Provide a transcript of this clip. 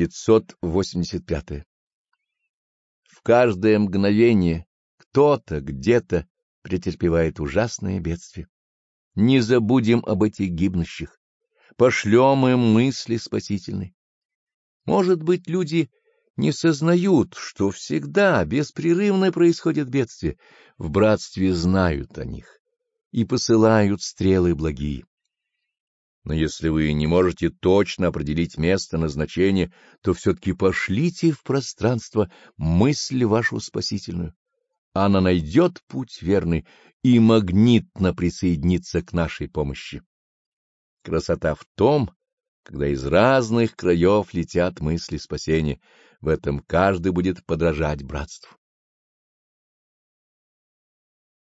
585. В каждое мгновение кто-то где-то претерпевает ужасное бедствие. Не забудем об этих гибнущих, пошлем им мысли спасительные. Может быть, люди не сознают, что всегда беспрерывно происходит бедствие, в братстве знают о них и посылают стрелы благие. Но если вы не можете точно определить место назначения, то все-таки пошлите в пространство мысль вашу спасительную. Она найдет путь верный и магнитно присоединится к нашей помощи. Красота в том, когда из разных краев летят мысли спасения, в этом каждый будет подражать братству.